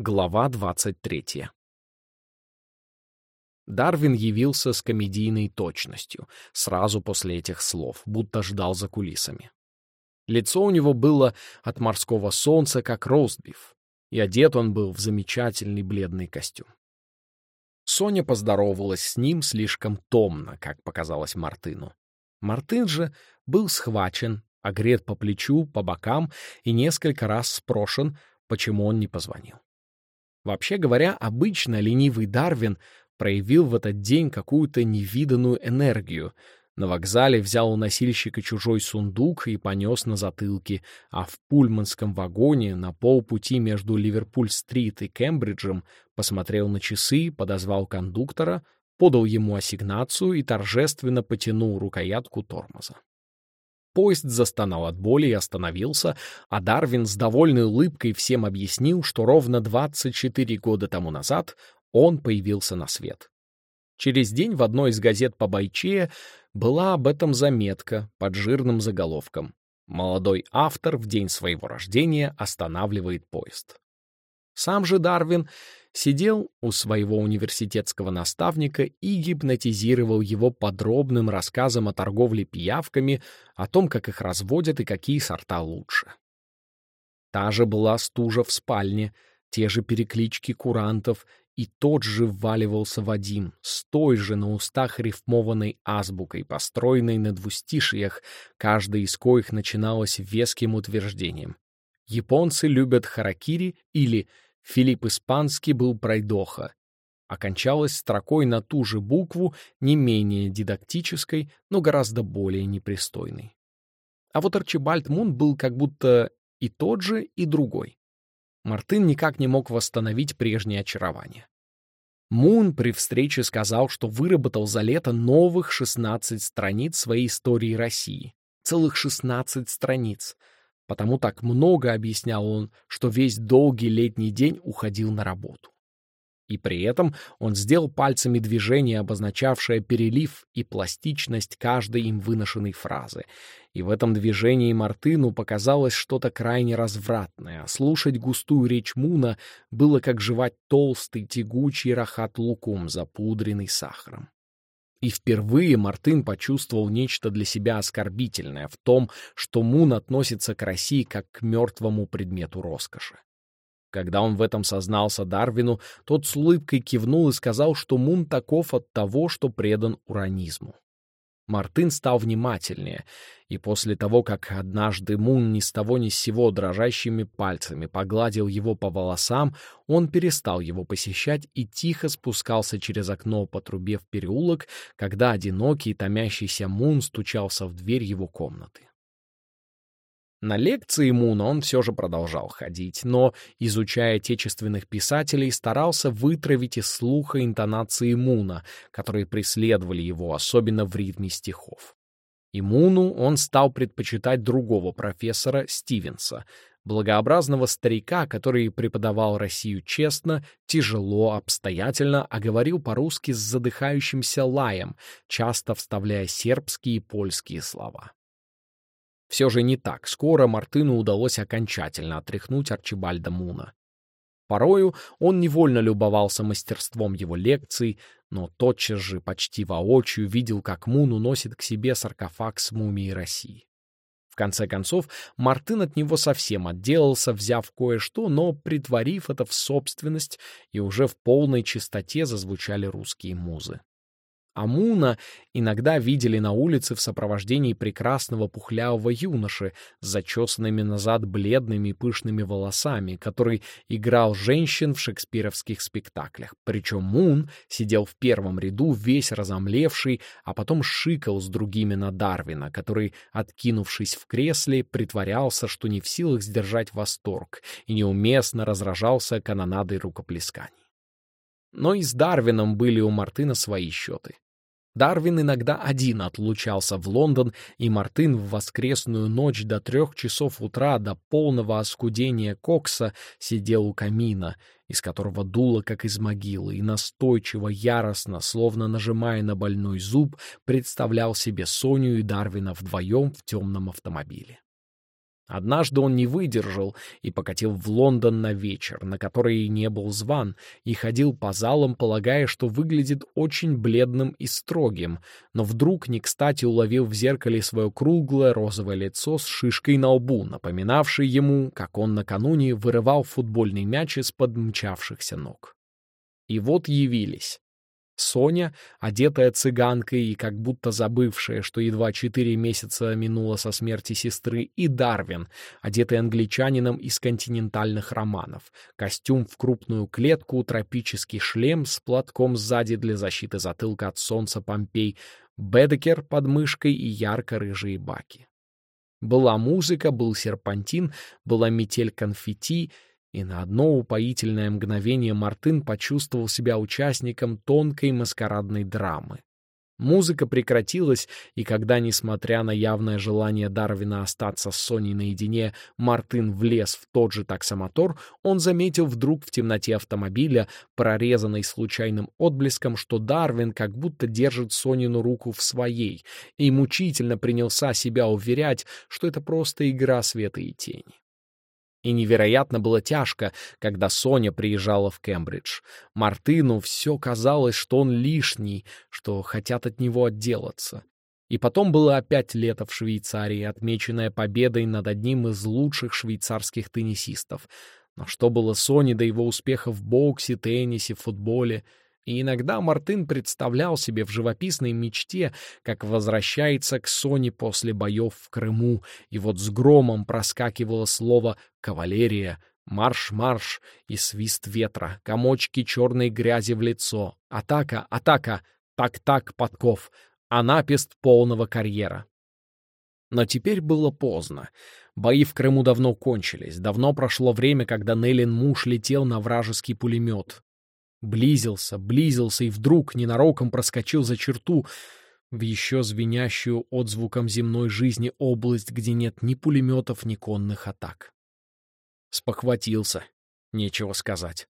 Глава 23. Дарвин явился с комедийной точностью, сразу после этих слов, будто ждал за кулисами. Лицо у него было от морского солнца, как ростбиф, и одет он был в замечательный бледный костюм. Соня поздоровалась с ним слишком томно, как показалось Мартыну. Мартын же был схвачен, огрет по плечу, по бокам и несколько раз спрошен, почему он не позвонил. Вообще говоря, обычно ленивый Дарвин проявил в этот день какую-то невиданную энергию. На вокзале взял у носильщика чужой сундук и понес на затылке, а в пульманском вагоне на полпути между Ливерпуль-стрит и Кембриджем посмотрел на часы, подозвал кондуктора, подал ему ассигнацию и торжественно потянул рукоятку тормоза. Поезд застонал от боли и остановился, а Дарвин с довольной улыбкой всем объяснил, что ровно 24 года тому назад он появился на свет. Через день в одной из газет по Байче была об этом заметка под жирным заголовком «Молодой автор в день своего рождения останавливает поезд». Сам же Дарвин сидел у своего университетского наставника и гипнотизировал его подробным рассказом о торговле пиявками, о том, как их разводят и какие сорта лучше. Та же была стужа в спальне, те же переклички курантов, и тот же вваливался Вадим, с той же на устах рифмованной азбукой, построенной на двустишиях, каждая из коих начиналась веским утверждением. Японцы любят харакири или Филипп Испанский был пройдоха. Окончалась строкой на ту же букву, не менее дидактической, но гораздо более непристойной. А вот Арчибальд Мун был как будто и тот же, и другой. Мартын никак не мог восстановить прежнее очарование. Мун при встрече сказал, что выработал за лето новых 16 страниц своей истории России. Целых 16 страниц — Потому так много объяснял он, что весь долгий летний день уходил на работу. И при этом он сделал пальцами движение, обозначавшее перелив и пластичность каждой им выношенной фразы. И в этом движении Мартыну показалось что-то крайне развратное. Слушать густую речь Муна было как жевать толстый, тягучий рахат лукум, запудренный сахаром. И впервые Мартын почувствовал нечто для себя оскорбительное в том, что Мун относится к России как к мертвому предмету роскоши. Когда он в этом сознался Дарвину, тот с улыбкой кивнул и сказал, что Мун таков от того, что предан уранизму. Мартын стал внимательнее, и после того, как однажды Мун ни с того ни с сего дрожащими пальцами погладил его по волосам, он перестал его посещать и тихо спускался через окно по трубе в переулок, когда одинокий томящийся Мун стучался в дверь его комнаты. На лекции Муна он все же продолжал ходить, но, изучая отечественных писателей, старался вытравить из слуха интонации Муна, которые преследовали его, особенно в ритме стихов. И Муну он стал предпочитать другого профессора Стивенса, благообразного старика, который преподавал Россию честно, тяжело, обстоятельно, а говорил по-русски с задыхающимся лаем, часто вставляя сербские и польские слова. Все же не так скоро Мартыну удалось окончательно отряхнуть Арчибальда Муна. Порою он невольно любовался мастерством его лекций, но тотчас же почти воочию видел, как Мун уносит к себе саркофаг с мумией России. В конце концов, Мартын от него совсем отделался, взяв кое-что, но притворив это в собственность, и уже в полной чистоте зазвучали русские музы. Амуна иногда видели на улице в сопровождении прекрасного пухлявого юноши с зачесанными назад бледными пышными волосами, который играл женщин в шекспировских спектаклях. Причем Мун сидел в первом ряду, весь разомлевший, а потом шикал с другими на Дарвина, который, откинувшись в кресле, притворялся, что не в силах сдержать восторг и неуместно разражался канонадой рукоплесканий. Но и с Дарвином были у Мартына свои счеты. Дарвин иногда один отлучался в Лондон, и Мартын в воскресную ночь до трех часов утра до полного оскудения кокса сидел у камина, из которого дуло, как из могилы, и настойчиво, яростно, словно нажимая на больной зуб, представлял себе Соню и Дарвина вдвоем в темном автомобиле. Однажды он не выдержал и покатил в Лондон на вечер, на который не был зван, и ходил по залам, полагая, что выглядит очень бледным и строгим, но вдруг не кстати уловил в зеркале свое круглое розовое лицо с шишкой на лбу, напоминавшее ему, как он накануне вырывал футбольный мяч из-под мчавшихся ног. И вот явились. Соня, одетая цыганкой и как будто забывшая, что едва четыре месяца минуло со смерти сестры, и Дарвин, одетый англичанином из континентальных романов, костюм в крупную клетку, тропический шлем с платком сзади для защиты затылка от солнца Помпей, Бедекер под мышкой и ярко-рыжие баки. Была музыка, был серпантин, была метель конфетти — и на одно упоительное мгновение Мартын почувствовал себя участником тонкой маскарадной драмы. Музыка прекратилась, и когда, несмотря на явное желание Дарвина остаться с Соней наедине, Мартын влез в тот же таксомотор, он заметил вдруг в темноте автомобиля, прорезанной случайным отблеском, что Дарвин как будто держит Сонину руку в своей, и мучительно принялся себя уверять, что это просто игра света и тени. И невероятно было тяжко, когда Соня приезжала в Кембридж. Мартыну все казалось, что он лишний, что хотят от него отделаться. И потом было опять лето в Швейцарии, отмеченное победой над одним из лучших швейцарских теннисистов. Но что было Соне до его успеха в боксе, теннисе, футболе — и иногда Мартын представлял себе в живописной мечте, как возвращается к Соне после боев в Крыму, и вот с громом проскакивало слово «кавалерия», «марш-марш» и свист ветра, комочки черной грязи в лицо, атака, атака, так-так, подков, анапест полного карьера. Но теперь было поздно. Бои в Крыму давно кончились. Давно прошло время, когда Нейлин муж летел на вражеский пулемет. Близился, близился и вдруг ненароком проскочил за черту в еще звенящую отзвуком земной жизни область, где нет ни пулеметов, ни конных атак. Спохватился, нечего сказать.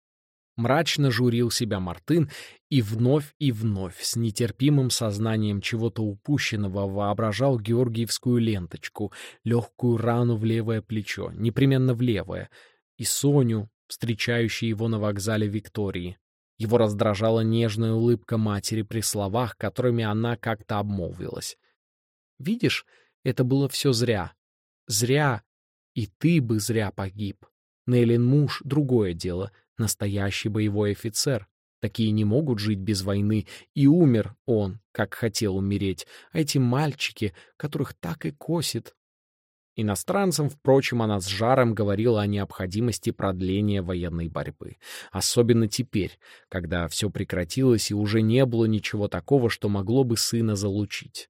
Мрачно журил себя Мартын и вновь и вновь с нетерпимым сознанием чего-то упущенного воображал георгиевскую ленточку, легкую рану в левое плечо, непременно в левое, и Соню, встречающую его на вокзале Виктории. Его раздражала нежная улыбка матери при словах, которыми она как-то обмолвилась. «Видишь, это было все зря. Зря. И ты бы зря погиб. Нейлин муж — другое дело, настоящий боевой офицер. Такие не могут жить без войны, и умер он, как хотел умереть. А эти мальчики, которых так и косит, Иностранцам, впрочем, она с жаром говорила о необходимости продления военной борьбы. Особенно теперь, когда все прекратилось и уже не было ничего такого, что могло бы сына залучить.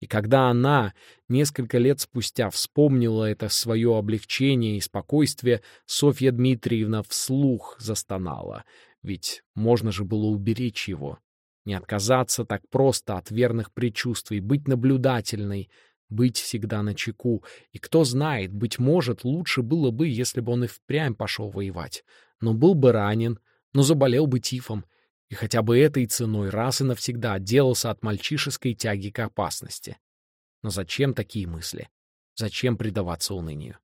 И когда она, несколько лет спустя, вспомнила это свое облегчение и спокойствие, Софья Дмитриевна вслух застонала. Ведь можно же было уберечь его. Не отказаться так просто от верных предчувствий, быть наблюдательной — быть всегда на чеку. И кто знает, быть может, лучше было бы, если бы он и впрямь пошел воевать. Но был бы ранен, но заболел бы тифом. И хотя бы этой ценой раз и навсегда отделался от мальчишеской тяги к опасности. Но зачем такие мысли? Зачем предаваться унынию?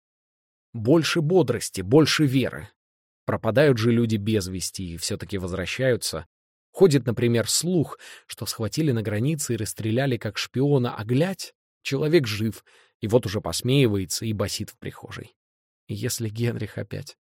Больше бодрости, больше веры. Пропадают же люди без вести и все-таки возвращаются. Ходит, например, слух, что схватили на границе и расстреляли как шпиона, а глядь, Человек жив, и вот уже посмеивается и басит в прихожей. Если Генрих опять...